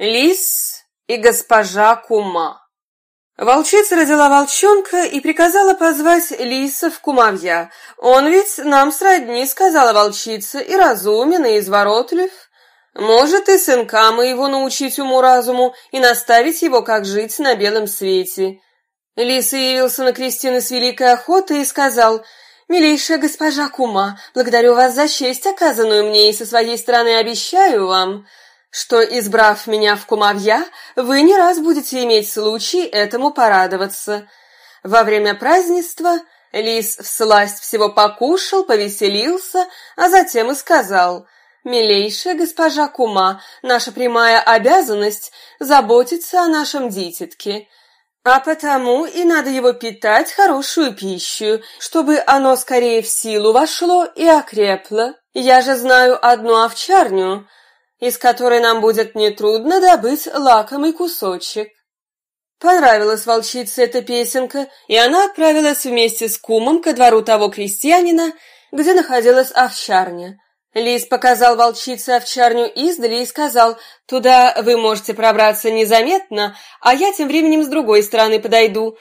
Лис и госпожа Кума. Волчица родила волчонка и приказала позвать лиса в кумовья. «Он ведь нам сродни», — сказала волчица, — «и разумен, и изворотлив. Может, и сынка моего научить уму-разуму и наставить его, как жить на белом свете». Лис явился на крестины с великой охотой и сказал, «Милейшая госпожа Кума, благодарю вас за честь, оказанную мне, и со своей стороны обещаю вам...» что, избрав меня в кумовья, вы не раз будете иметь случай этому порадоваться. Во время празднества лис всласть всего покушал, повеселился, а затем и сказал, «Милейшая госпожа Кума, наша прямая обязанность заботиться о нашем дитятке». А потому и надо его питать хорошую пищу, чтобы оно скорее в силу вошло и окрепло. Я же знаю одну овчарню, из которой нам будет нетрудно добыть лакомый кусочек. Понравилась волчице эта песенка, и она отправилась вместе с кумом ко двору того крестьянина, где находилась овчарня. Лис показал волчице овчарню издали и сказал, «Туда вы можете пробраться незаметно, а я тем временем с другой стороны подойду.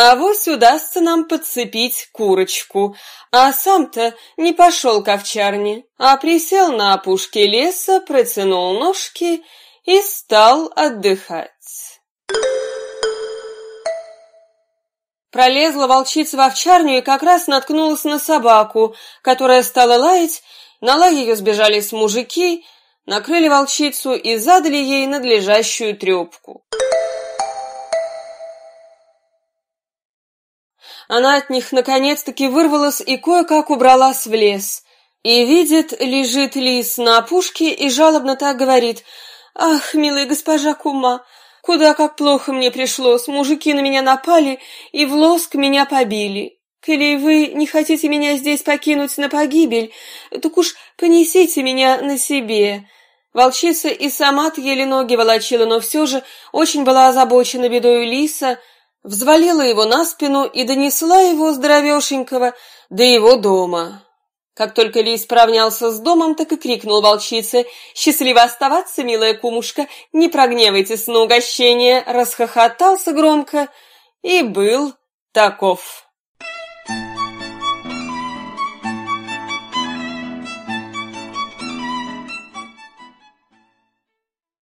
А вось удастся нам подцепить курочку. А сам-то не пошел к овчарне, а присел на опушке леса, протянул ножки и стал отдыхать. Пролезла волчица в овчарню и как раз наткнулась на собаку, которая стала лаять. На лай ее сбежались мужики, накрыли волчицу и задали ей надлежащую трепку. Она от них наконец-таки вырвалась и кое-как убралась в лес. И видит, лежит лис на опушке и жалобно так говорит. «Ах, милая госпожа Кума, куда как плохо мне пришлось, мужики на меня напали и в лоск меня побили. Коли вы не хотите меня здесь покинуть на погибель, так уж понесите меня на себе». Волчица и сама-то еле ноги волочила, но все же очень была озабочена бедою лиса, взвалила его на спину и донесла его здоровешенького до его дома. Как только Лис справнялся с домом, так и крикнул волчице «Счастливо оставаться, милая кумушка, не прогневайтесь на угощение!» Расхохотался громко и был таков.